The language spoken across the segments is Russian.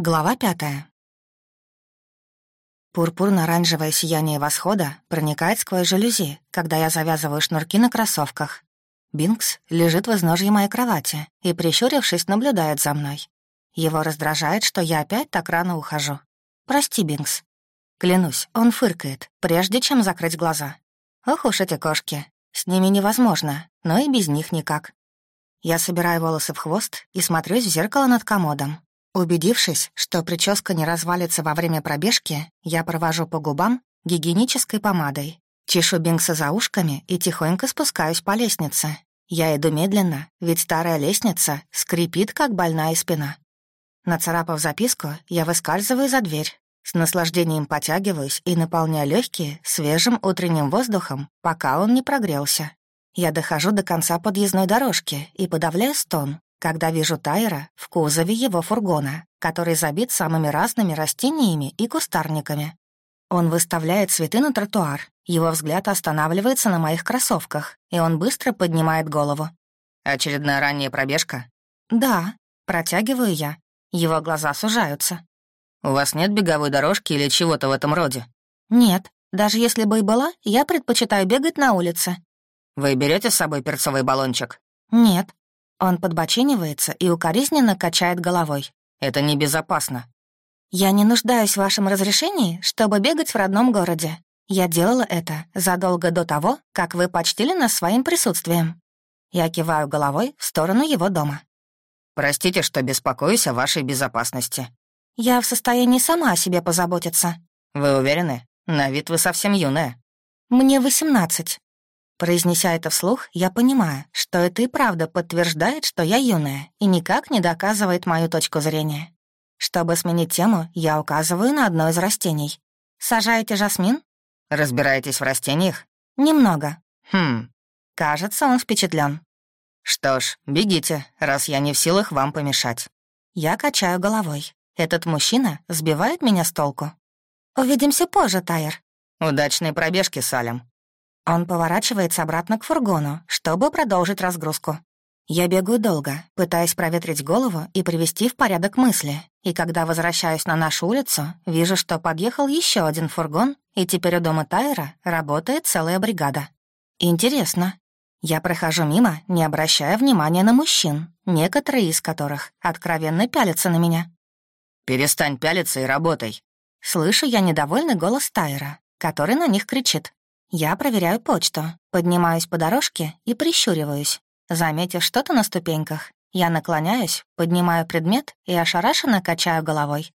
Глава пятая. Пурпурно-оранжевое сияние восхода проникает сквозь жалюзи, когда я завязываю шнурки на кроссовках. Бинкс лежит в изножье моей кровати и, прищурившись, наблюдает за мной. Его раздражает, что я опять так рано ухожу. «Прости, Бинкс». Клянусь, он фыркает, прежде чем закрыть глаза. Ох уж эти кошки. С ними невозможно, но и без них никак. Я собираю волосы в хвост и смотрюсь в зеркало над комодом, Убедившись, что прическа не развалится во время пробежки, я провожу по губам гигиенической помадой, чешу Бинкса за ушками и тихонько спускаюсь по лестнице. Я иду медленно, ведь старая лестница скрипит, как больная спина. Нацарапав записку, я выскальзываю за дверь. С наслаждением потягиваюсь и наполняю легкие свежим утренним воздухом, пока он не прогрелся. Я дохожу до конца подъездной дорожки и подавляю стон, когда вижу Тайра в кузове его фургона, который забит самыми разными растениями и кустарниками. Он выставляет цветы на тротуар, его взгляд останавливается на моих кроссовках, и он быстро поднимает голову. «Очередная ранняя пробежка?» «Да», — протягиваю я. Его глаза сужаются. «У вас нет беговой дорожки или чего-то в этом роде?» «Нет. Даже если бы и была, я предпочитаю бегать на улице». «Вы берете с собой перцовый баллончик?» «Нет. Он подбочинивается и укоризненно качает головой. «Это небезопасно». «Я не нуждаюсь в вашем разрешении, чтобы бегать в родном городе. Я делала это задолго до того, как вы почтили нас своим присутствием». Я киваю головой в сторону его дома. «Простите, что беспокоюсь о вашей безопасности». «Я в состоянии сама о себе позаботиться». «Вы уверены? На вид вы совсем юная». «Мне восемнадцать». Произнеся это вслух, я понимаю, что это и правда подтверждает, что я юная, и никак не доказывает мою точку зрения. Чтобы сменить тему, я указываю на одно из растений. «Сажаете жасмин?» «Разбираетесь в растениях?» «Немного». «Хм». Кажется, он впечатлен. «Что ж, бегите, раз я не в силах вам помешать». Я качаю головой. Этот мужчина сбивает меня с толку. «Увидимся позже, Тайер». «Удачной пробежки, Салем». Он поворачивается обратно к фургону, чтобы продолжить разгрузку. Я бегаю долго, пытаясь проветрить голову и привести в порядок мысли. И когда возвращаюсь на нашу улицу, вижу, что подъехал еще один фургон, и теперь у дома Тайра работает целая бригада. Интересно. Я прохожу мимо, не обращая внимания на мужчин, некоторые из которых откровенно пялятся на меня. «Перестань пялиться и работай!» Слышу я недовольный голос Тайра, который на них кричит. Я проверяю почту, поднимаюсь по дорожке и прищуриваюсь. Заметив что-то на ступеньках, я наклоняюсь, поднимаю предмет и ошарашенно качаю головой.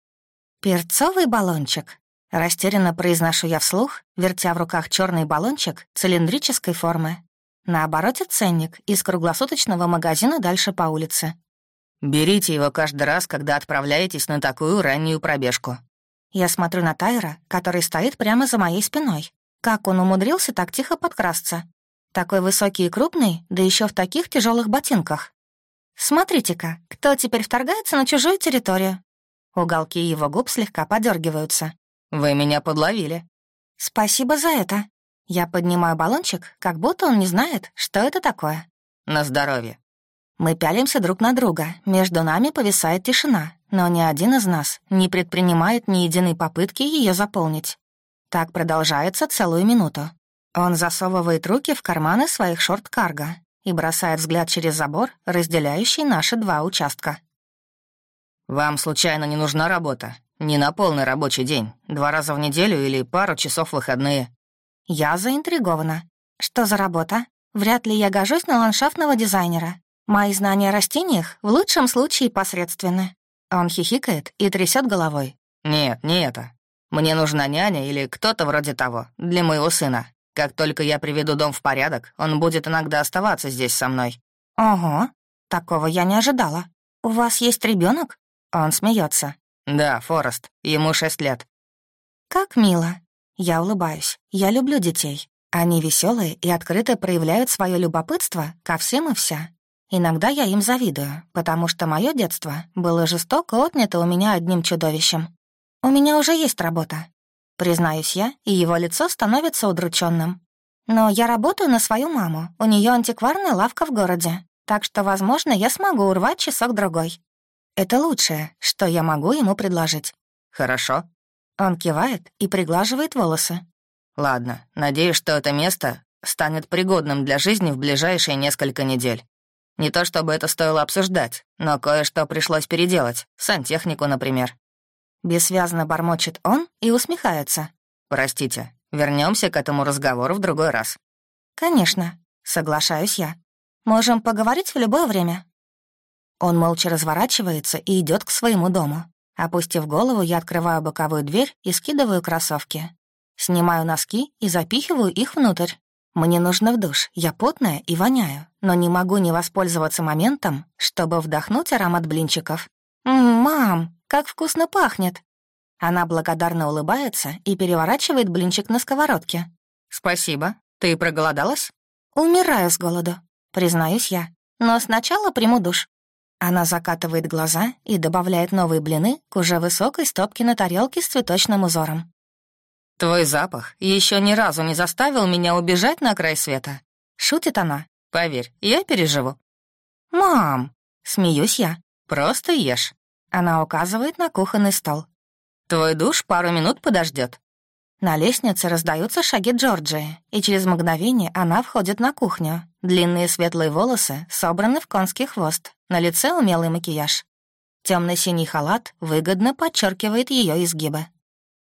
«Перцовый баллончик», — растерянно произношу я вслух, вертя в руках черный баллончик цилиндрической формы. На обороте ценник из круглосуточного магазина дальше по улице. «Берите его каждый раз, когда отправляетесь на такую раннюю пробежку». Я смотрю на Тайра, который стоит прямо за моей спиной. Как он умудрился так тихо подкрасться? Такой высокий и крупный, да еще в таких тяжелых ботинках. Смотрите-ка, кто теперь вторгается на чужую территорию? Уголки его губ слегка подергиваются. «Вы меня подловили». «Спасибо за это». Я поднимаю баллончик, как будто он не знает, что это такое. «На здоровье». Мы пялимся друг на друга, между нами повисает тишина, но ни один из нас не предпринимает ни единой попытки ее заполнить. Так продолжается целую минуту. Он засовывает руки в карманы своих шорт-карго и бросает взгляд через забор, разделяющий наши два участка. «Вам случайно не нужна работа? Не на полный рабочий день, два раза в неделю или пару часов выходные?» Я заинтригована. Что за работа? Вряд ли я гожусь на ландшафтного дизайнера. Мои знания о растениях в лучшем случае посредственны. Он хихикает и трясет головой. «Нет, не это. Мне нужна няня или кто-то вроде того для моего сына. Как только я приведу дом в порядок, он будет иногда оставаться здесь со мной». «Ого, такого я не ожидала. У вас есть ребенок? Он смеется. «Да, Форест, ему шесть лет». «Как мило». Я улыбаюсь. Я люблю детей. Они веселые и открыто проявляют свое любопытство ко всем и вся. Иногда я им завидую, потому что мое детство было жестоко отнято у меня одним чудовищем. «У меня уже есть работа», — признаюсь я, и его лицо становится удрученным. «Но я работаю на свою маму, у нее антикварная лавка в городе, так что, возможно, я смогу урвать часок-другой». Это лучшее, что я могу ему предложить. Хорошо. Он кивает и приглаживает волосы. Ладно, надеюсь, что это место станет пригодным для жизни в ближайшие несколько недель. Не то чтобы это стоило обсуждать, но кое-что пришлось переделать. Сантехнику, например. Бессвязно бормочет он и усмехается. Простите, вернемся к этому разговору в другой раз. Конечно, соглашаюсь я. Можем поговорить в любое время. Он молча разворачивается и идет к своему дому. Опустив голову, я открываю боковую дверь и скидываю кроссовки. Снимаю носки и запихиваю их внутрь. Мне нужно в душ, я потная и воняю, но не могу не воспользоваться моментом, чтобы вдохнуть аромат блинчиков. «Мам, как вкусно пахнет!» Она благодарно улыбается и переворачивает блинчик на сковородке. «Спасибо. Ты проголодалась?» «Умираю с голоду», признаюсь я. «Но сначала приму душ». Она закатывает глаза и добавляет новые блины к уже высокой стопке на тарелке с цветочным узором. «Твой запах еще ни разу не заставил меня убежать на край света», — шутит она. «Поверь, я переживу». «Мам!» — смеюсь я. «Просто ешь». Она указывает на кухонный стол. «Твой душ пару минут подождет. На лестнице раздаются шаги Джорджии, и через мгновение она входит на кухню. Длинные светлые волосы собраны в конский хвост, на лице умелый макияж. темно синий халат выгодно подчеркивает ее изгибы.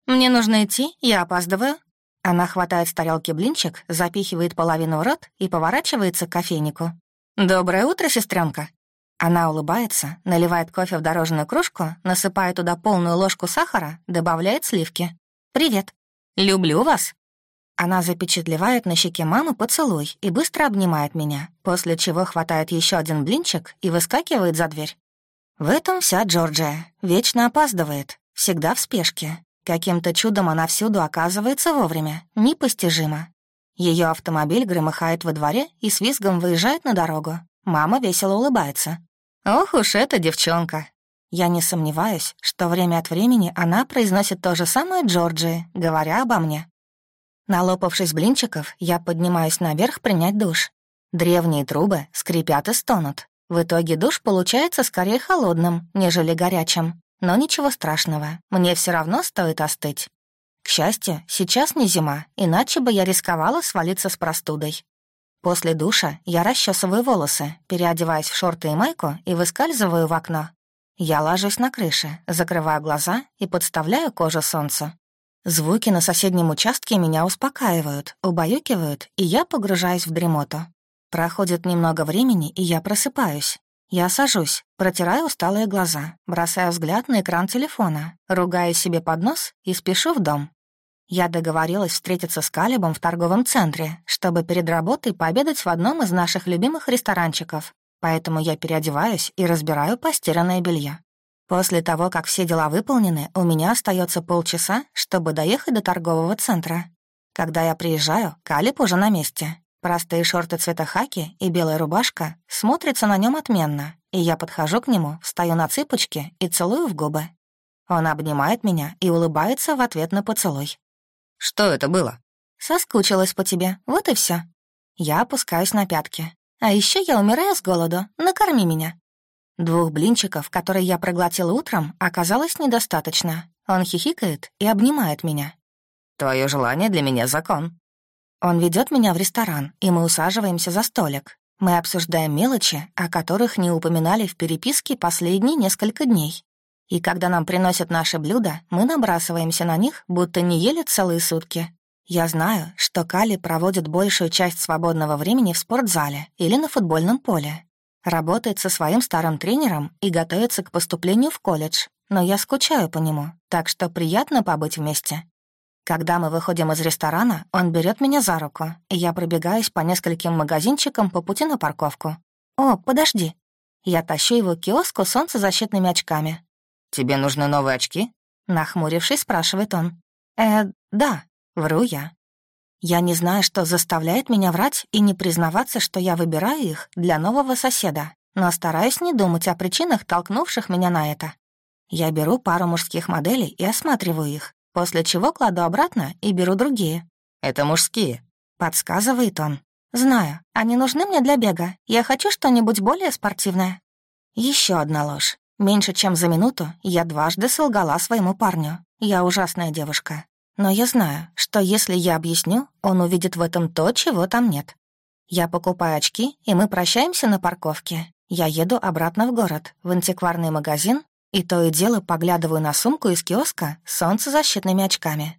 «Мне нужно идти, я опаздываю». Она хватает с тарелки блинчик, запихивает половину в рот и поворачивается к кофейнику. «Доброе утро, сестренка. Она улыбается, наливает кофе в дорожную кружку, насыпает туда полную ложку сахара, добавляет сливки. «Привет. Люблю вас». Она запечатлевает на щеке мамы поцелуй и быстро обнимает меня, после чего хватает еще один блинчик и выскакивает за дверь. В этом вся Джорджия. Вечно опаздывает, всегда в спешке, Каким-то чудом она всюду оказывается вовремя, непостижимо. Ее автомобиль громыхает во дворе и с визгом выезжает на дорогу. Мама весело улыбается. «Ох уж эта девчонка!» Я не сомневаюсь, что время от времени она произносит то же самое Джорджии, говоря обо мне. Налопавшись блинчиков, я поднимаюсь наверх принять душ. Древние трубы скрипят и стонут. В итоге душ получается скорее холодным, нежели горячим. Но ничего страшного, мне все равно стоит остыть. К счастью, сейчас не зима, иначе бы я рисковала свалиться с простудой. После душа я расчесываю волосы, переодеваюсь в шорты и майку и выскальзываю в окно. Я ложусь на крыше, закрываю глаза и подставляю кожу солнцу. Звуки на соседнем участке меня успокаивают, убаюкивают, и я погружаюсь в дремоту. Проходит немного времени, и я просыпаюсь. Я сажусь, протираю усталые глаза, бросаю взгляд на экран телефона, ругаю себе под нос и спешу в дом. Я договорилась встретиться с Калибом в торговом центре, чтобы перед работой пообедать в одном из наших любимых ресторанчиков, поэтому я переодеваюсь и разбираю постиранное белье. После того, как все дела выполнены, у меня остается полчаса, чтобы доехать до торгового центра. Когда я приезжаю, Калиб уже на месте, Простые шорты цвета хаки и белая рубашка смотрятся на нем отменно, и я подхожу к нему, встаю на цыпочки и целую в губы. Он обнимает меня и улыбается в ответ на поцелуй. «Что это было?» «Соскучилась по тебе, вот и все. Я опускаюсь на пятки. А еще я умираю с голоду, накорми меня». Двух блинчиков, которые я проглотила утром, оказалось недостаточно. Он хихикает и обнимает меня. «Твое желание для меня закон», он ведет меня в ресторан, и мы усаживаемся за столик. Мы обсуждаем мелочи, о которых не упоминали в переписке последние несколько дней. И когда нам приносят наши блюда, мы набрасываемся на них, будто не ели целые сутки. Я знаю, что Кали проводит большую часть свободного времени в спортзале или на футбольном поле. Работает со своим старым тренером и готовится к поступлению в колледж, но я скучаю по нему, так что приятно побыть вместе. Когда мы выходим из ресторана, он берет меня за руку, и я пробегаюсь по нескольким магазинчикам по пути на парковку. «О, подожди». Я тащу его к киоску с солнцезащитными очками. «Тебе нужны новые очки?» Нахмурившись, спрашивает он. «Э, да», — вру я. Я не знаю, что заставляет меня врать и не признаваться, что я выбираю их для нового соседа, но стараюсь не думать о причинах, толкнувших меня на это. Я беру пару мужских моделей и осматриваю их, после чего кладу обратно и беру другие. «Это мужские», — подсказывает он. «Знаю, они нужны мне для бега. Я хочу что-нибудь более спортивное». Еще одна ложь. Меньше чем за минуту я дважды солгала своему парню. Я ужасная девушка. Но я знаю, что если я объясню, он увидит в этом то, чего там нет. Я покупаю очки, и мы прощаемся на парковке. Я еду обратно в город, в антикварный магазин, и то и дело поглядываю на сумку из киоска с солнцезащитными очками.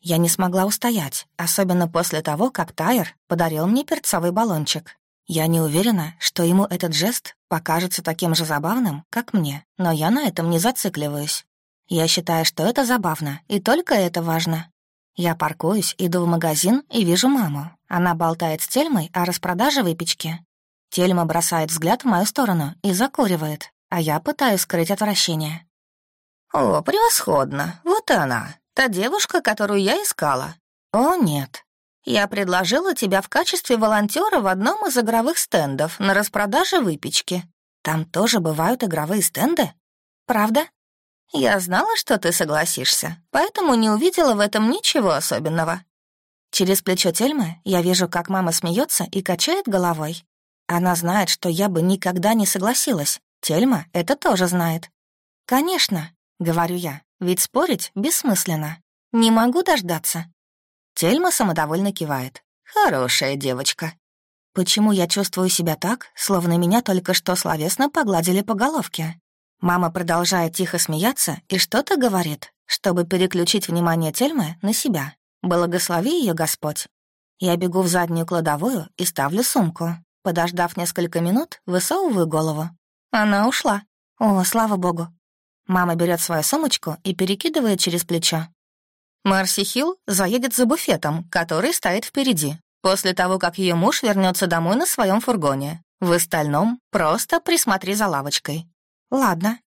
Я не смогла устоять, особенно после того, как Тайер подарил мне перцовый баллончик. Я не уверена, что ему этот жест покажется таким же забавным, как мне, но я на этом не зацикливаюсь. Я считаю, что это забавно, и только это важно. Я паркуюсь, иду в магазин и вижу маму. Она болтает с Тельмой о распродаже выпечки. Тельма бросает взгляд в мою сторону и закуривает, а я пытаюсь скрыть отвращение. «О, превосходно! Вот она, та девушка, которую я искала». «О, нет. Я предложила тебя в качестве волонтера в одном из игровых стендов на распродаже выпечки. Там тоже бывают игровые стенды? Правда? Я знала, что ты согласишься, поэтому не увидела в этом ничего особенного. Через плечо Тельмы я вижу, как мама смеется и качает головой. Она знает, что я бы никогда не согласилась. Тельма это тоже знает. «Конечно», — говорю я, — «ведь спорить бессмысленно. Не могу дождаться». Тельма самодовольно кивает. «Хорошая девочка». Почему я чувствую себя так, словно меня только что словесно погладили по головке? Мама продолжает тихо смеяться и что-то говорит, чтобы переключить внимание Тельмы на себя. Благослови ее Господь. Я бегу в заднюю кладовую и ставлю сумку. Подождав несколько минут, высовываю голову. Она ушла. О, слава богу. Мама берет свою сумочку и перекидывает через плечо. Марси Хилл заедет за буфетом, который стоит впереди, после того, как ее муж вернется домой на своем фургоне. В остальном просто присмотри за лавочкой. Ладно.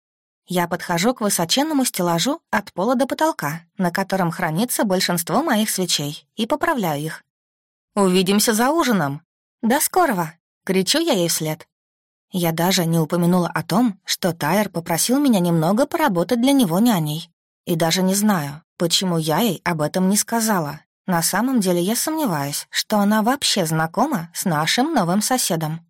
Я подхожу к высоченному стеллажу от пола до потолка, на котором хранится большинство моих свечей, и поправляю их. «Увидимся за ужином!» «До скорого!» — кричу я ей вслед. Я даже не упомянула о том, что Тайер попросил меня немного поработать для него няней. И даже не знаю, почему я ей об этом не сказала. На самом деле я сомневаюсь, что она вообще знакома с нашим новым соседом.